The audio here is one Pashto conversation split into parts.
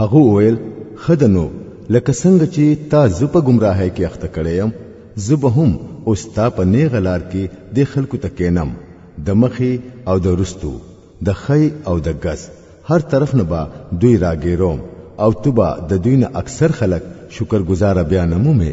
هغه وویل خدنو لکه څنګه چې تا زه په گمراهۍ کې اخته کړی یم زه به هم اوس تا په نیغه لار کې د خلکو ته کینم د مخې او د رستو د خی او د ګس هر طرف نه به دوی راګیروم او تو به د دوی نه اکثر خلک شکر گزاره بیا نه مومې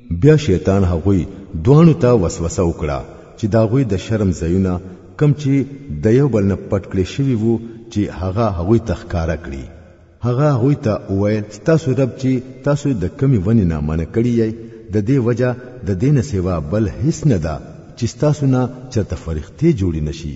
بیا شیطان هغوی دوانو ته وسوسه وکړه چې دا غوی د شرم ځایونه کم چې د یو بل نه پټ کړی شوی وو چې هغه هغوی تخکاره کړي هغه هغوی ته وویل ستاسو رب چې تاسو د کمی ونی نه منع کړی یې د دې وجه د دین سیوا بل هیڅ نه ده چې ستاسو نه چرته فرښتې جوړی نشي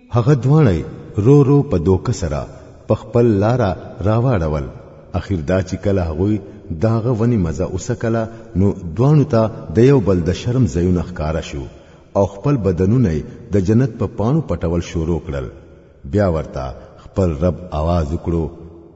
هغه دواړه رو رو په دوکه سره په خپل لاره راواړول اخیر دا چې کله هغوی داغه ونی مزه وسکله نو دواړو ته د یو بل د شرم ځایونه ښکاره شو او خپل بدنونه د جنت په پانو پټول شروع کړل بیا ورته خپل رب आवाज وکړو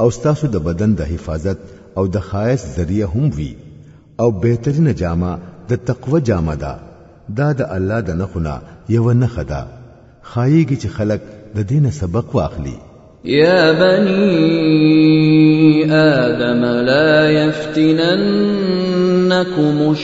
او ستاسو د بدن د حفاظت او د خایس ذریعہ هم وی او بهترینه جامه د تقوه جامه ده دا د الله د نخونه یو نه خدا خایيږي چې خلک د دین سبق واخلي یا بنی آدم لا یفتننکم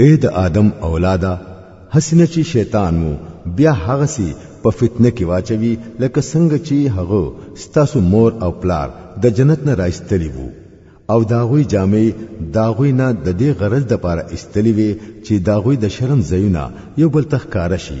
اے د آدم اولاده حسنه چې شیطان مو بیا هغه سي په فتنه کې واچوي لکه څنګه چې هغه ستاسو مور او پلار د جنت نه راستلی وو او داغوی جامې داغوی نه د دې غرض د پاره استلی وي چې داغوی د شرم ځایونه یو بل تخکاره شي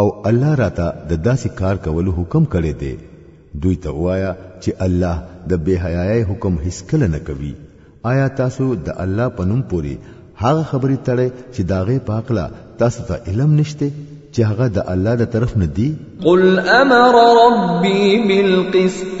او الله راته د داسې کار کولو حکم کړی دی دوی ته وایا چې الله د بے حیاي حکم هیڅ کله نه کوي آیا تاسو د الله په نوم پوري هغه خبرې تړې چې داغه پاکلا تاسو ته علم نشته چې هغه د الله د طرف نه دی قل امر ربي بالقسط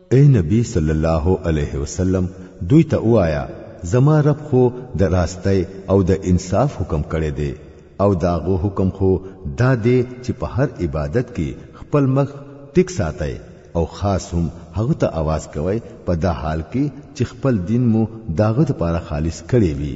اے نبی صلی الله علیه وسلم دوی ته وایا زما رب خو د راستۍ او د انصاف حکم کړی دی او داغو حکم خو دا دی چې په هر عبادت کې خپل مخ ټیک ساتي او خاص هم هغه ته आवाज کوي په دا حال کې چې خپل دین مو داغه لپاره خالص کړی وي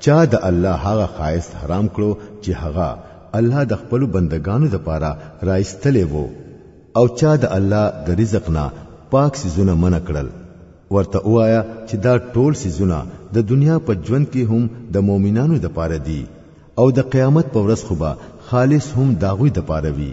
چا د الله هغه خایست حرام کړو چې هغه الله د خپل بندگانو د پاره راایستلې وو او چا د الله د رزق نه پاک سيزونه منع کړل ورته وایا چې دا ټول سيزونه د دنیا په ژوند کې هم د مؤمنانو د پاره دي او د قیامت په ورځ خو به خالص هم داغوی د پاره وي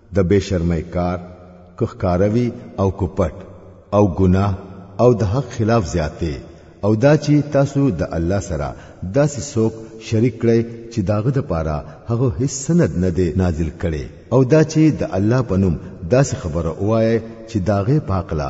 د بے شرمۍ کار که ښکاروي او کو پټ او ګناه او د حق خلاف زیاتې او دا چې تاسو د الله سره داسې څوک شریک کړئ چې داغه د پاره هغه هیڅ سند نه دی نازل کړي او دا چې د الله په نوم داسې خبره وایي چې داغه پاکلا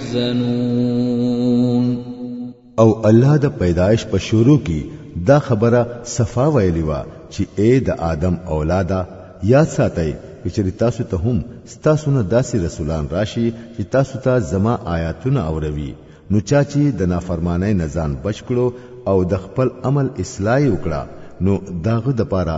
يحزنون او الله د پیدایش په شروع کې دا خبره صفا ویلی و چې اے د آدم اولاده یاد ساتئ چې تاسو ته هم تاسو نه داسې رسولان راشي چې تاسو ته زما آیاتونه اوروي نو چا چې د نافرمانۍ نه ځان بچ کړو او د خپل عمل اصلاح وکړه نو داغه د پاره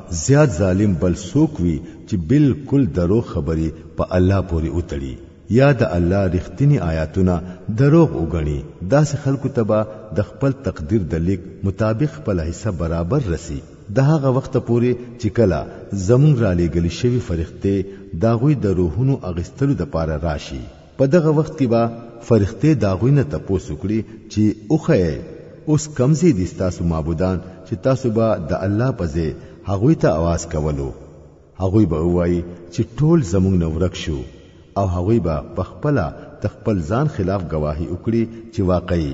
زیات ظالم بل څوک وي چې بالکل دروغ خبرې په الله پورې وتړي یا د الله رښتینی آیاتونه دروغ وګڼي داسې خلکو ته به د خپل تقدیر د لیک مطابق خپل حصہ برابر رسی د هغه وخت پورې چې کله زمونږ را لېږل شوي فرښتې د هغوی د روحونو اغستلو لپاره راشي په دغه وخت کې به فرښتې داغوی نه تپوس وکړي چې اوخی اوس کمزې دي ستاسو معبودان چې تاسو به د الله په ځای هغوی ته आवाज کولو هغوی به وایي چې ټول زمونږ نه ورک شو او هغوی به په خپل تخپل ځان خلاف گواهی وکړي چې واقعي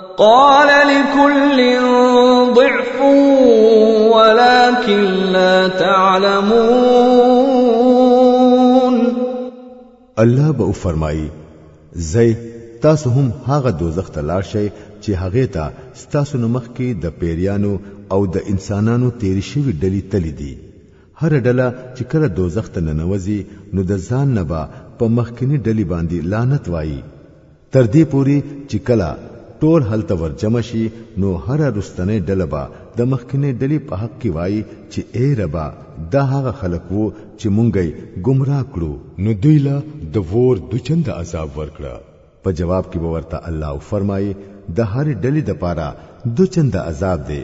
قال لكل ضعف ولكن لا تعلمون الله به فرمایي زي تاسو هم هغه دوزخ ته لاړ شئ چې هغه ته ستاسو نمخ کې د پیریانو او د انسانانو تیری شوی ډلی تلی دي هر ډله چې کله دوزخ ته ننوځي نو د ځان نه به په مخکنی ډلی باندې لعنت وایي تر دې پوري چې کله ټول هلته ورجمع شي نو هر رستنې ډله به د مخکنې ډلې په حق کې وایي چې اے ربا دا هغه خلک وو چې مونږ یې گمراه کړو نو دوی له د ور دوچند عذاب ورکړه په جواب کې به ورته الله او فرمایي د هر ډلې د پاره دوچند عذاب دی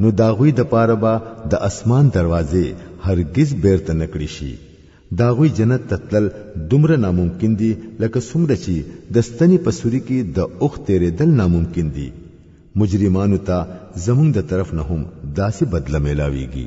نو داغوی د پاره به د اسمان دروازې هرگز بیرته نکړی شي داغوی جنت ته تلل دومره ناممکن دي لکه څومره چې د ستنې په سوري کې د اوښ تیرېدل ناممکن دي مجرمانو ته زمونږ د طرف نه هم داسې بدله میلاویږي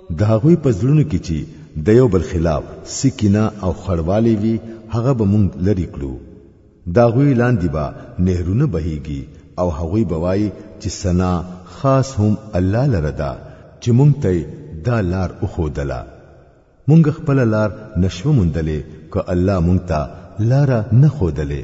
د هغوی په زړونو کې چې د یو بل خلاف سکینه او خړوالی وي هغه به مونږ لري کړو د هغوی لاندې به نهرونه بهیږي او هغوی به وایي چې سنا خاص هم الله لره ده چې مونږ ته دا لار وښودله مونږ خپله لار نشوه موندلې که الله مونږ ته لاره نه ښودلې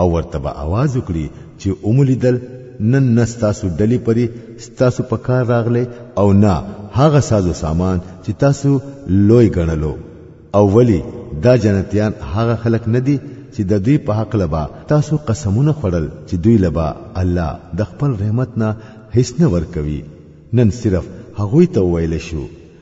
او ورته به आवाज وکړي چې اوملیدل نن نه ستاسو ډلې پري ستاسو په کار راغله او نه هغه سازو سامان چې تاسو لوی ګڼلو او ولی دا جنتیان هغه خلک نه دي چې د دوی په حق لبا تاسو قسمونه خړل چې دوی لبا الله د خپل رحمت نه هیڅ نه ورکوي نن صرف هغوی ته ویل شو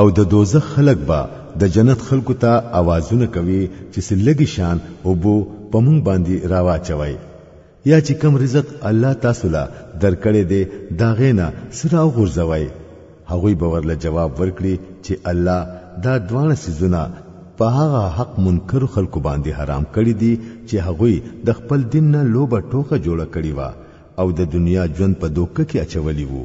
او د دوزخ خلق به د جنت خلکو ته اوازونه کوي چې سلګي شان او بو په مونږ باندې راواچوي یا چې کم رزق الله تاسو له درکړې دي دا غینا سره او غورځوي هغوی به ورله جواب ورکړي چې الله دا دوانه سيزونه په هغه حق منکر خلکو باندې حرام کړی دي چې هغوی د خپل دین نه لوبه ټوکه جوړه کړی و او د دنیا ژوند په دوکه کې اچولی وو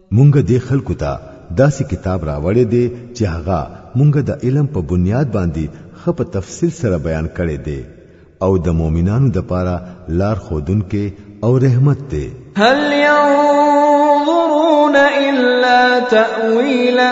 مونږ دې خلکو ته داسې کتاب راوړې دې چې هغه مونږ د علم په بنیاد باندې خپ تفصیل سره بیان کړې دې او د مؤمنانو د پاره لار خودن کې او رحمت دې هل ينظرون الا تاويله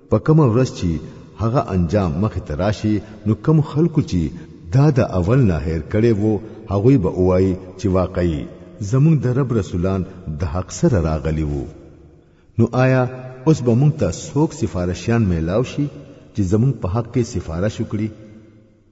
په کوم ورځ چې هغه انجام مخ ته راشي نو کم خلکو چې دا د اول نه هیر کړي وو هغه به وای چې واقعي زمونږ د رب رسولان د حق سره راغلي وو نو آیا اوس به مونږ ته څوک سفارشیان میلاو شي چې زمونږ په حق کې سفارش وکړي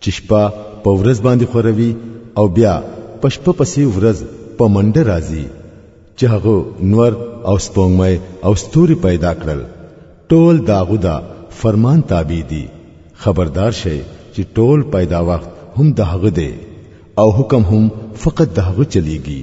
چې شپه په ورځ باندې خوروي او بیا په شپه پسې ورځ په منډه راځي چې هغه نور او سپوږمۍ او ستوري پیدا کړل ټول داغو دا فرمان تابع دي خبردار شئ چې ټول پیدا وخت هم د هغه دی او حکم هم فقط د هغه چلیږي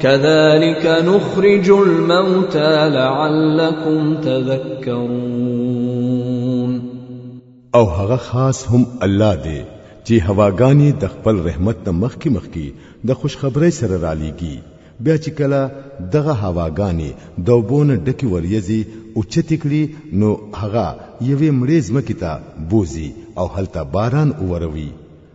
كذلك نخرج الموتى لعلكم تذكرون او هغه خاص هم الله دی چې هواګانی د خپل رحمت نه مخکي مخکي د خوشخبری سره را لېږي بیا چې کله دغه هواګانی د وبونه ډکی وریزي او چتی کړي نو هغه یوې مړې ځمکې ته بوزي او هلته باران اوروي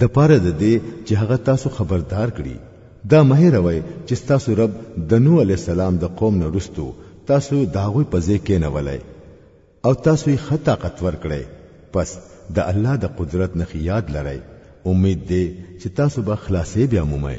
د پاره د دې چې هغه تاسو خبردار کړي دا مه هېروئ چې تاسو رب د نوح علی السلام د قوم نه رستو تاسو داغوی په ځای کې نه ولای او تاسو یې خه طاقت ورکړی پس د الله د قدرت نه یاد لرئ امید دې چې تاسو به خلاصې بیا مومئ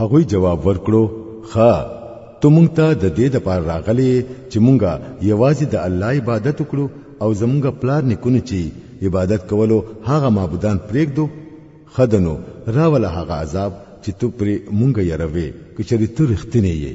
هغوی جواب ورکړو خا ته مونږ ته د دې د پار راغلي چې مونږه یوازې د الله عبادت وکړو او زمونږه پلار نکونه چې عبادت کولو هغه معبودان پرېږدو خدنو راوله هغه عذاب چې تو پرې مونږه یروي کچری تو رښتینی یې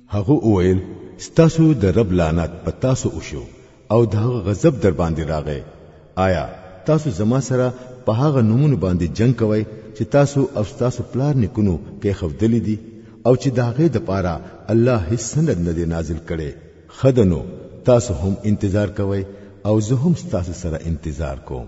هغه وویل ستاسو د رب لعنت په تاسو وشو او د هغه غضب در باندې راغی آیا تاسو زما سره په هغه نمونه باندې جنگ کوئ چې تاسو او تاسو پلار نکونو کې خودلې دي او چې داغه د پاره الله هیڅ سند نه دی نازل کړي خدنو تاسو هم انتظار کوئ او زه هم تاسو سره انتظار کوم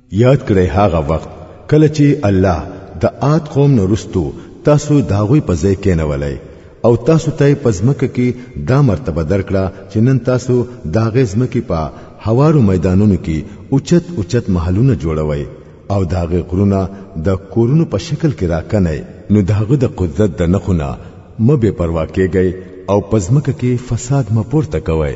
یاد کړئ هغه وخت کله چې الله د عاد قوم نورستو تاسو داغوی په ځای کېنولای او تاسو ته په ځمکه کې دا مرتبه درکړه چې نن تاسو داغې ځمکې په هوارو میدانونو کې اوچت اوچت محلونه جوړوي او داغې غرونه د کورونو په شکل کې راکنئ نو داغه د قدرت د نخونه مبه پروا کېږئ او پزمکه کې فساد مپورته کوئ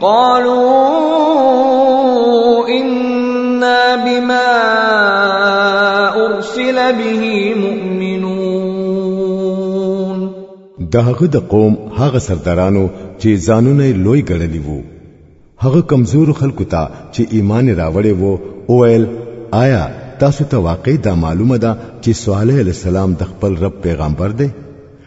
قالوا انا بما ارسل به مؤمنون داغه د قوم هغه سردارانو چې ځانونه لوی ګڼلی وو هغه کمزور خلکو ته چې ایمان راوړې وو اویل آیا تاسو ته واقع دا معلومه ده چې صالح علی السلام د خپل رب پیغمبر دی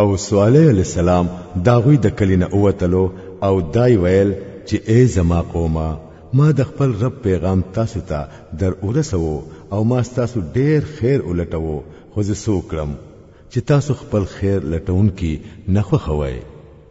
او صالح علی السلام داغوی د کلینه اوتلو او دای ویل چې ای زما قومه ما د خپل رب پیغام تاسو ته در ورسوو او ما تاسو ډیر خیر ولټوو خو زه سو کړم چې تاسو خپل خیر لټون کی نه خوښوي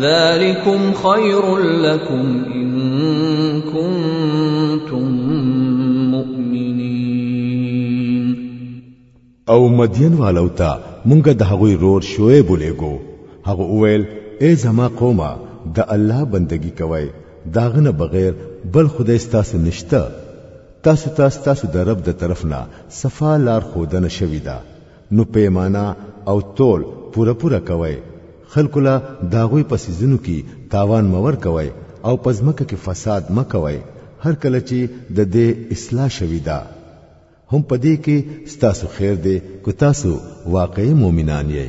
ذلكم خير لكم ان كنتم مؤمنين او مدین والو ته مونږه د هغوی رور شعیب ولېګو هغه وویل اے زما قومه د الله بندگی کوئ داغه نه بغیر بل خدای ستاسو نشته تاسو ته تاسو د رب د طرف نه صفا لار خودنه شوی ده نو پیمانه او تول پوره پوره کوئ، خلکو له د هغوی په څیزونو کي تاوان مه ورکوئ او په ځمکه کي فساد مه کوئ هر کله چي د دې اصلاح شوي ده. هم په دې کي ستاسو خیر دی که تاسو واقعي مؤمنان یئ.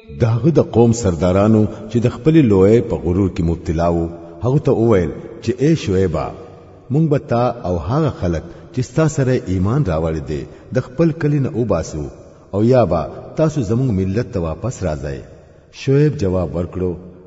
داغه د قوم سردارانو چې د خپل لوی په غرور کې مبتلا وو هغه ته وویل چې اے شعیبا مونږ به تا او هغه خلک چې ستا سره ایمان راوړی دی د خپل کلی نه وباسو او یا به تاسو زمونږ ملت ته واپس راځئ شعیب جواب ورکړو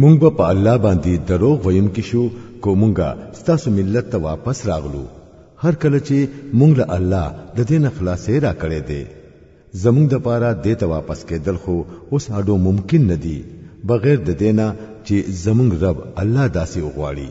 مونږ به په الله باندې دروغ ویونکي شو کو مونږه ستاسو ملت ته واپس راغلو هر کله چې مونږ له الله د دین خلاصې را کړې دي زمونږ د پاره د ته واپس کېدل خو اوس اډو ممکن نه دي بغیر د دینه چې زمونږ رب الله داسې وغواړي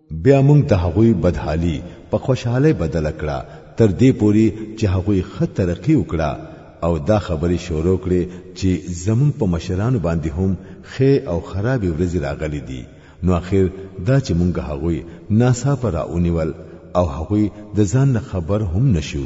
بیا موږ د هغوی بدحالي په خوشحالۍ بدل کړه تر دې پوري چې هغوی ښه ترقي وکړه او دا خبرې شروع کړې چې زموږ په مشرانو باندې هم ښې او خرابې ورځې راغلي دي نو اخر دا چې موږ هغوی ناڅاپه راونیول او هغوی د ځان نه خبر هم نشو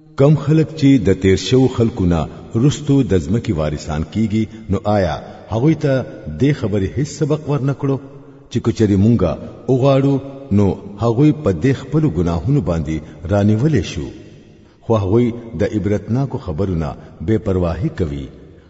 کم خلک چې د تیر شو خلکو نه رستو د ځمکې وارثان کیږي نو آیا هغه ته د خبرې هیڅ سبق ورنکړو چې کچري مونږه وغواړو نو هغه په د خپل ګناهونو باندې رانیولې شو خو هغه د عبرتناکو خبرونه بے پرواهي کوي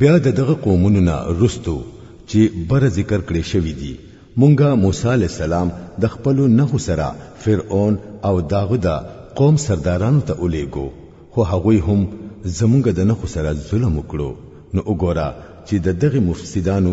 بیا د دغه قومونو نه رستو چې بر ذکر کړي شوی دی مونږه موسی علی السلام د خپل نه سره فرعون او داغه دا قوم سردارانو ته الیګو خو هغه هم زمونږه د نه سره ظلم وکړو نو وګوره چې د دغه مفسدانو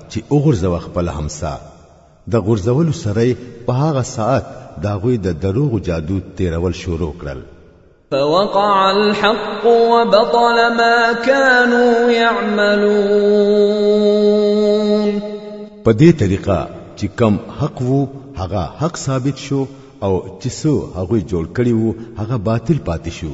چې وګرځوه خپل همسا د غرزولو سره په هغه ساعت دا غوی د دروغ جادو تیرول شروع کړل فوقع الحق وبطل ما كانوا يعملون په دې طریقه چې کم حق وو هغه حق ثابت شو او چې سو هغه جوړ کړي وو هغه باطل پاتې شو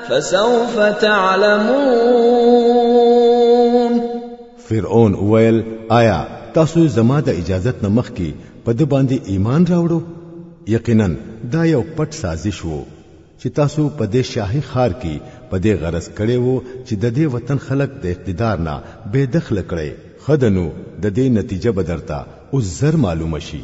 فسوف تعلمون فرعون ویل آیا تاسو زما د اجازت نه مخکې په د باندې ایمان راوړو یقینا دا یو پټ سازش وو چې تاسو په دې شاهي خار کې په دې غرض کړي وو چې د دې وطن خلک د اقتدار نه بے دخل کړي خدنو د دې نتیجه بدرتا او زر معلوم شي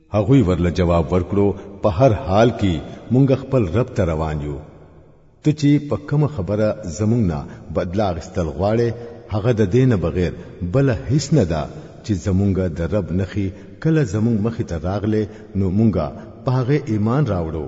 هغوی ورله جواب ورکړو په هر حال کې مونږ خپل رب ته روان یو ته چې په کومه خبره زمونږ نه بدلا غستل غواړي هغه د دینه بغیر بل هیڅ نه ده چې زمونږ د رب نخي کله زمونږ مخې ته راغله نو مونږه په هغه ایمان راوړو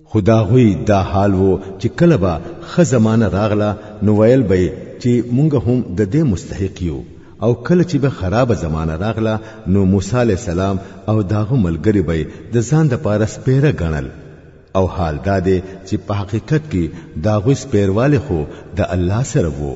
خدا غوی دا حال وو چې کله به خه زمانه راغله نو ویل به چې مونږ هم د دې مستحق یو او کله چې به خراب زمانه راغله نو موسی علی السلام او داغه ملګری به د ځان د پاره سپیره غنل او حال دا دی چې په حقیقت کې داغه سپیرواله خو د الله سره وو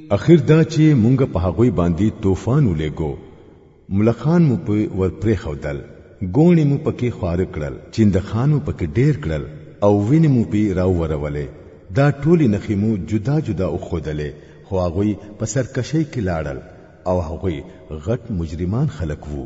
اخر دا چې مونږ په هغوی باندې طوفان ولېګو ملخان مو په ورپرې خودل ګونې مو پکې خوار کړل چیندخان مو پکې ډېر کړل او وینې مو پی راوورولې دا ټولې نخې مو جدا جدا وخودلې خو هغوی په سرکشۍ کې لاړل او هغوی غټ مجرمان خلک وو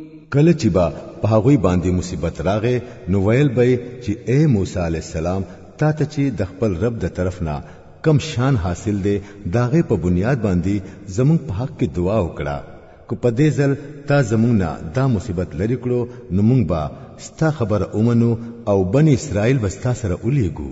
کله چې با په هغه باندې مصیبت راغې نو ویل به چې اے موسی علی السلام تا ته چې د خپل رب د طرف نه کم شان حاصل دی داغه په بنیاد باندې زمون په حق کې دعا وکړه کو په دې ځل تا زمون نه دا مصیبت لری کړو نو مونږ به ستا خبر اومنو او بنی اسرائیل بستا سره اولیګو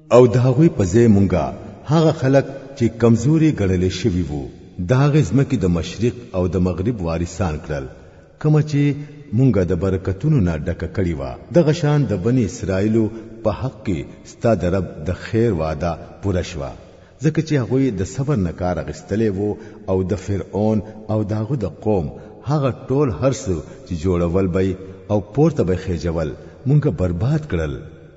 او د هغوی په ځای مونږه هغه خلک چې کمزوري ګڼل شوي وو د هغه ځمکې د مشرق او د مغرب وارثان کړل کوم چې مونږه د برکتونو نه ډکه کړی و دغه شان د بنی اسرائیلو په حق کې ستا د رب د خیر وعده پوره شوه ځکه چې هغوی د صبر نه کار اخیستلی وو او د فرعون او د هغه د قوم هغه ټول هرڅه چې جوړول به او پورته به خېجول مونږه برباد کړل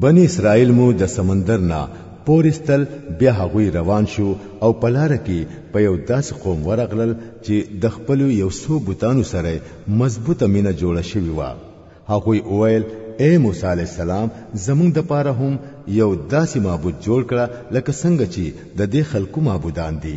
بنی اسرائیل مو د سمندر نه پورستل بیا هغوی روان شو او په لار کې په یو داسې قوم ورغلل چې د خپل یو څو بوتانو سره مضبوطه مینه جوړه شوې و هغوی وویل اے موسی علی السلام زمونږ د پاره هم یو داسې معبود جوړ کړه لکه څنګه چې د دې خلکو معبودان دي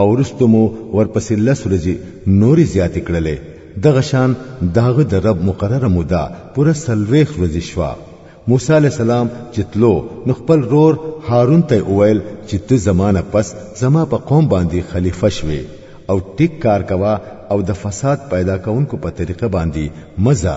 او رستو مو ورپسې لس ورځې نورې زیاتې کړلې دغه شان داغه د رب مقرره موده پوره سلويخ ورځې شوه موسی علی السلام چې تلو نو خپل رور هارون ته وویل چې ته زمانه پس زما په قوم باندې خلیفہ شوي او ټیک کار کوا او د فساد پیدا کونکو په طریقه باندې مزه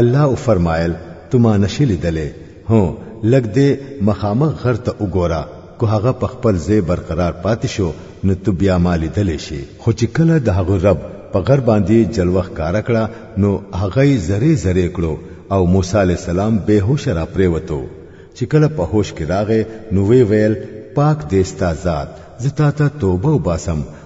الله او فرمایل تو ما نشي لیدلې هو لګ دې مخامخ غر ته وګوره کو هغه په خپل ځای برقرار پاتې شو نو تو بیا ما لیدلې شي خو چې کله د هغه رب په غر باندې جلوخ کار کړه نو هغه یې زری زری کړو او موسی علی السلام به هوش را پریوتو چې کله په هوش کې راغې نو وی ویل پاک دې ستا ذات زتا ته توبه وباسم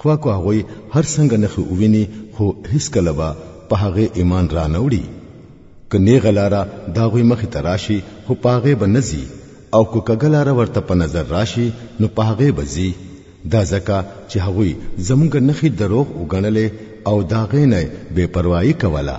خو کو هغوی هر څنګه نخې وویني خو هیڅ کله به په هغه ایمان را نه وړي که نیغه لاره د هغوی مخې ته راشي خو په هغې به نه ځي او که کږه لاره ورته په نظر راشي نو په هغې به ځي دا ځکه چې هغوی زمونږ نخې دروغ وګڼلې او د هغې نه بې پروايي کوله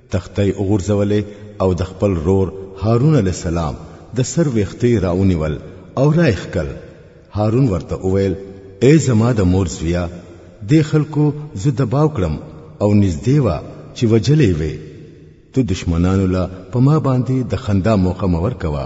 تخته یې وغورځولې او د خپل رور هارون علیه السلام د سر ویښته راونیول او رای ښکل هارون ورته وویل ای زما د مور زویا دې خلکو زه دباو کړم او نږدې وه چې وجلې وې ته دشمنانو له په ما باندې د خندا موقع مور کوه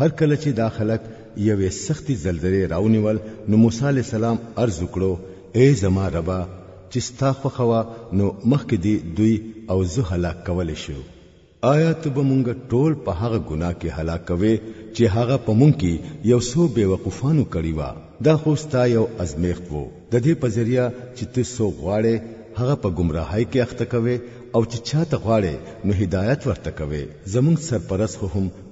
هر کله چې دا خلک یوې سختې زلزلې راونیول نو موسی علی السلام عرض وکړو اے زما ربا چې ستا خوښه وه نو مخکې دې دوی او زه هلاک کولی شو آیا ته به مونږ ټول په هغه ګناه کې هلاک کوې چې هغه په مونږ کې یو څو بیوقوفانو کړي وه دا خو ستا یو ازمیښت وو د دې په ذریعه چې ته څو غواړې هغه په ګمراهۍ کې اخته کوې او چې چاته غواړې نو هدایت ورته کوې زمونږ سرپرست خو هم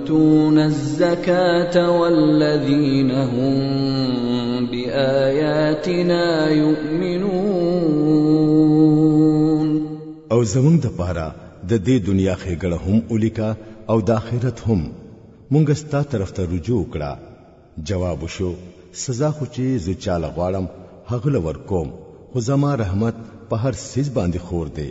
يؤتون الزكاة والذين هم بآياتنا يؤمنون او زمونږ د پاره د دې دنیا خېګړه هم ولیکا او د آخرت هم مونږ ستا طرف ته رجوع کړه جواب وشو سزا خو چې زه چاله غواړم هغه لور کوم خو زما رحمت په هر سیز باندې خور دی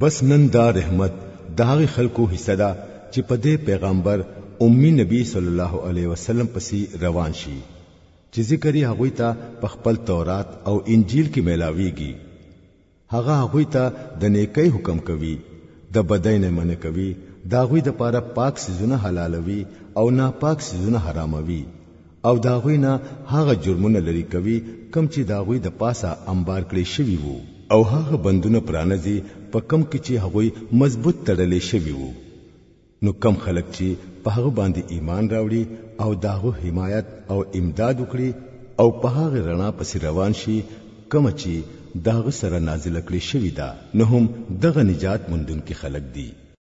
بس نن دا رحمت د هغه خلکو حصہ ده چې په دې پیغمبر امي نبی صلی الله علیه وسلم پسې روان شي چې ذکر یې هغه ته په خپل تورات او انجیل کې ملاويږي هغه هغه ته د نیکۍ حکم کوي د بدۍ نه منع کوي دا غوي د پاره پاک سيزونه حلالوي او ناپاک سيزونه حراموي او دا غوی نه هغه جرمونه لري کوي کم چې دا غوی د پاسه انبار کړی شوی وو او هغه بندونه پرانځي په کم کې چې هغوی مضبوط تړلې شوی وو نو کم خلک چې په هغه باندې ایمان راوړي او داغه حمایت او امداد وکړي او په هغه رڼا پسې روان شي کوم چې داغه سره نازل کړي شوی دا نه هم دغه نجات مندونکو خلک دي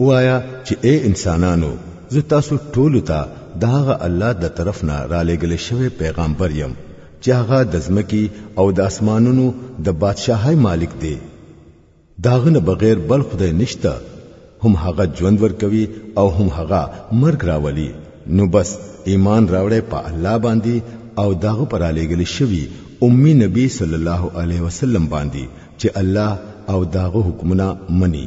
وایا چې اے انسانانو زه تاسو ټول ته د هغه الله د طرف نه را لېګل شوی پیغمبر يم چې هغه د ځمکې او د اسمانونو د بادشاهي مالک دی داغه نه بغیر بل خدای نشته هم هغه ژوند ورکوي او هم هغه مرګ راولي نو بس ایمان راوړې په الله باندې او داغه پر علیګل شوی امي نبی صلی الله علیه وسلم باندې چې الله او داغه حکمونه مني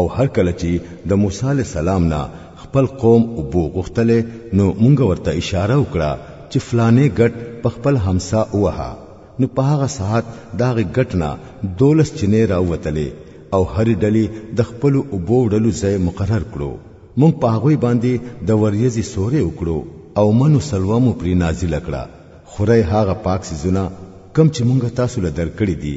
او هر کله چې د موسی علی السلام نه خپل قوم او بو غختله نو مونږ ورته اشاره وکړه چې فلانه ګټ په خپل همسا اوها نو په هغه ساعت داغه ګټ نه دولس چینه راوتلې او هر ډلې د خپل او بو ډلو ځای مقرر کړو مونږ په هغه باندې د وریځي سورې وکړو او منو سلوامو پری نازل کړه خورای هغه پاک سيزونه کم چې مونږ تاسو له درکړې دي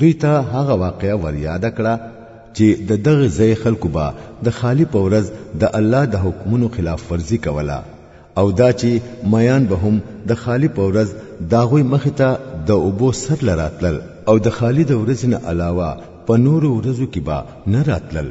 دوی ته هغه واقعه ور یاده کړه چې د دغه ځای خلکو به د خالی په ورځ د الله د حکمونو خلاف ورزي کوله او دا چې میان به هم د خالی په ورځ داغوی مخې ته د اوبو سر لراتلل او د خالی د ورځې نه علاوه په نورو ورځو کې به نه راتلل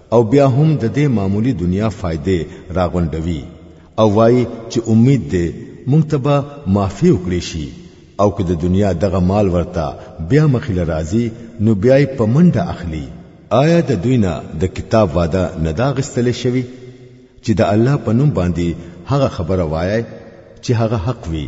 او بیا هم د دې معمولی دنیا فائدې راغونډوي او وایي چې امید دې مونږ ته به معافي وکړي شي او که د دنیا دغه مال ورته بیا مخې له راځي نو بیا یې په منډه اخلي آیا د دوی نه د کتاب وعده نه دا غستل شوی چې د الله په نوم باندې هغه خبره وایي چې هغه حق وي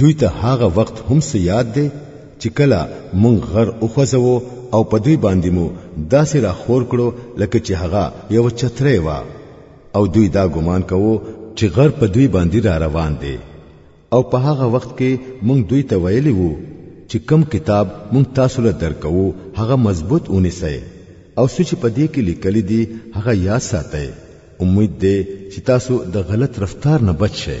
دوی ته هغه وخت هم څه یاد دی چې کله مونږ غر وخوځوو او په دوی باندې مو داسې را خور کړو لکه چې هغه یو چترې وه او دوی دا ګمان کوو چې غر په دوی باندې را روان دی او په هغه وخت کې مونږ دوی ته ویلی وو چې کم کتاب مونږ تاسو له درکو هغه مضبوط ونیسئ او سوچ په دې کې لیکل دي هغه یاد ساتئ امید دې چې تاسو د غلط رفتار نه بچ شئ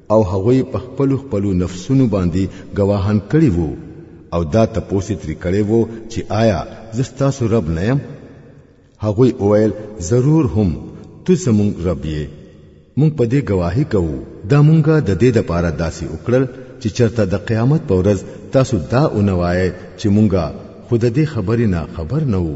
او هغوی په خپل خپل نفسونو باندې گواهان کړي وو او دا تپوسی تری کړي وو چې آیا زستا سو رب نه يم هغوی اویل ضرور هم تو زمون رب یې مونږ په دې گواهی کوو دا مونږه د دې د پاره داسې وکړل چې چرته د قیامت په ورځ تاسو دا اونوایې چې مونږه خود دې خبرې نه خبر نه وو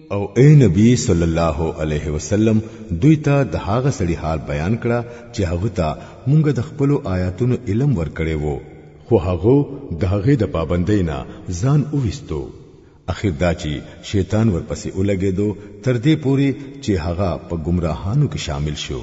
او اے نبی صلی الله علیه وسلم دوی ته د هغه سړي حال بیان کړه چې هغه ته مونږ د خپل آیاتونو علم ورکړې وو خو هغه د هغه د پابندۍ نه ځان اوويستو اخر دا چې شیطان ورپسې ولګېدو تر دې پوري چې هغه په گمراهانو کې شامل شو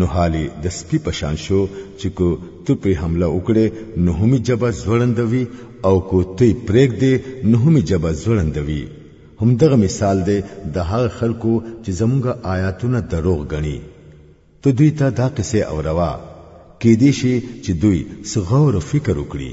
نو حالي د سپي په شان شو چې کو ته په حمله وکړې نو هم جبه زړندوي او کو ته پرېګ دې نو هم جبه زړندوي هم دغه مثال دی د هغه خلکو چې زموږه آیاتونه دروغ غني ته دوی ته دا قصه اوروا کې دې شي چې دوی سغور فکر وکړي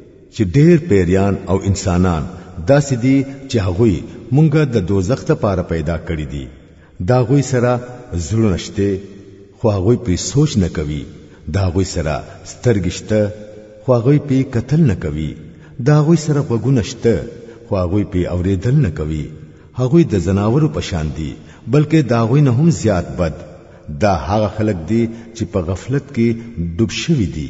چې ډېر پیریان او انسانان داسې دي چې هغوی مونږه د دوزخ لپاره پیدا کړی دي دا غوی سره زړونه شته خو هغوی پی سوچ نه کوي دا غوی سره سترګې شته خو هغوی پی قتل نه کوي دا غوی سره غوګونه شته خو هغوی پی اوریدل نه کوي هغوی د زناورو پشان دي بلکې دا غوی نه هم زیات بد دا هغه خلک دي چې په غفلت کې ډوب شوي دي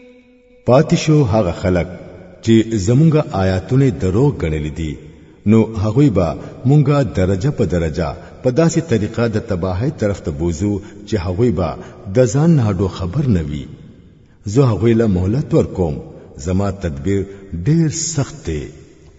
پاتې شو هغه خلک چې زمونږه آیاتونه درو ګڼل دي نو هغوی به مونږه درجه په درجه په داسې طریقه د تباهی طرف ته بوزو چې هغوی به د ځان نه هډو خبر نه وي زه هغوی له مهلت ورکوم زما تدبیر ډیر سخت دی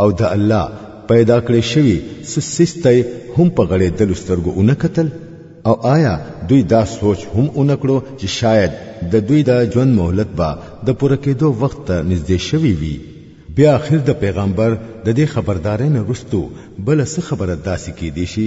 او د الله پیدا کړی شوی سسیسته هم په غړې دل سترګو اونه قتل او آیا دوی دا سوچ هم اونه کړو چې شاید د دوی دا ژوند مهلت با د پوره کېدو وخت ته نږدې شوی وي بیا اخر د پیغمبر د دې خبردارې نه رستو بل څه خبره داسې کې دي شي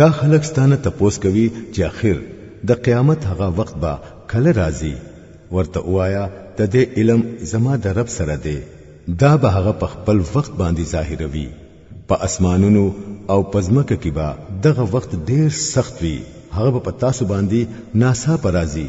دا خلک ستانه تپوس کوي چې اخر د قیامت هغه وخت به کله راځي ورته وایا د دې علم زما د رب سره دی دا به هغه په خپل وخت باندې ظاهروي په اسمانونو او پزمکه کې به دغه وخت ډیر سخت وي هغه به په تاسو باندې ناسا پرازي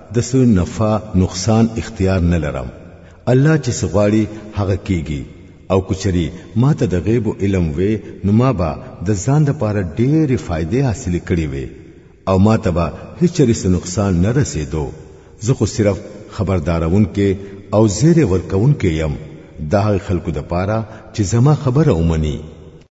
د سو نفع نقصان اختیار نه لرم الله چې سغواړي هغه کیږي او کچري ما ته د غیب علم وې نو ما به د ځان د پاره ډېرې فائدې حاصل کړې وې او ما ته به هیڅري سو نقصان نه رسیدو زه خو صرف خبردارون کې او زیر ورکون کې يم دا خلکو د پاره چې زما خبره اومني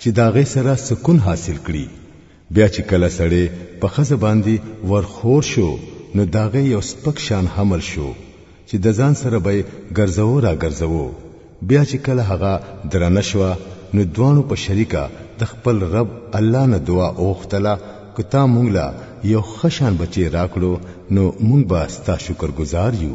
چې داغه سره سکون حاصل کړي بیا چې کله سړی په خزه باندې ورخور شو نو داغه یو سپک شان حمل شو چې د ځان سره به ګرځاو را ګرځاو بیا چې کله هغه درنه شو نو دوانو په شریکه د خپل رب الله نه دعا اوختله کتا مونږ لا یو خشان بچي راکړو نو مونږ به ستا شکر گزار یو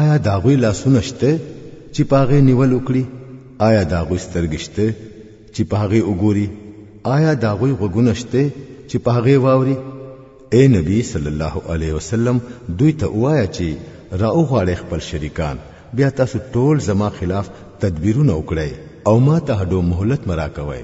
آیا دا غوی لاسونه شته چې پاغه نیول وکړي آیا دا غوی سترګې شته چې پاغه وګوري آیا دا غوی غوګونه شته چې پاغه واوري اے نبی صلی الله علیه وسلم دوی ته وایا چې راو غواړي خپل شریکان بیا تاسو ټول زما خلاف تدبیرونه وکړئ او ما ته هډو مهلت مرا کوئ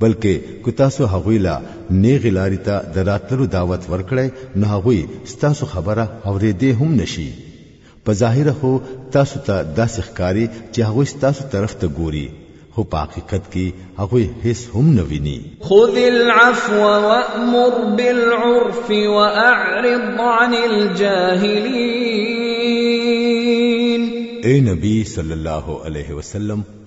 بلکې که تاسو هغوی له نیغې لارې ته د راتللو دعوت ورکړی نو هغوی ستاسو خبره اورېدی هم نه شي په ظاهره خو تاسو ته داسې ښکاري چې هغوی ستاسو طرف ته ګوري خو په حقیقت کې هغوی هیڅ هم نه ویني خذ العفو وامر بالعرف واعرض عن الجاهلين اے نبی صلی الله علیه وسلم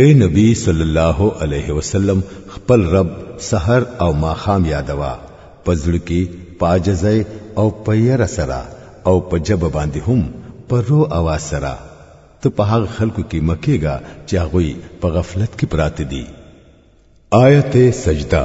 اے نبی صلی الله علیه وسلم خپل رب سحر او ماخام یادوا پزړ کی پاجزای او پیر سرا او په جب باندې هم پر رو اواز سرا ته په هغه خلکو کې مکیګا چې هغه په غفلت کې پراته دي آیت سجده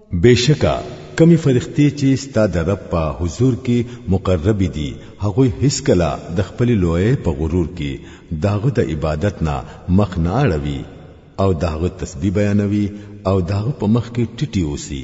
بشکا کمی فرښتې چې ستا د رب په حضور کې مقرب دي هغه هیڅ کله د خپل لوی په غرور کې داغه د عبادت نه مخ نه اړوي او داغه تسبیح بیانوي او داغه په مخ کې ټټي اوسي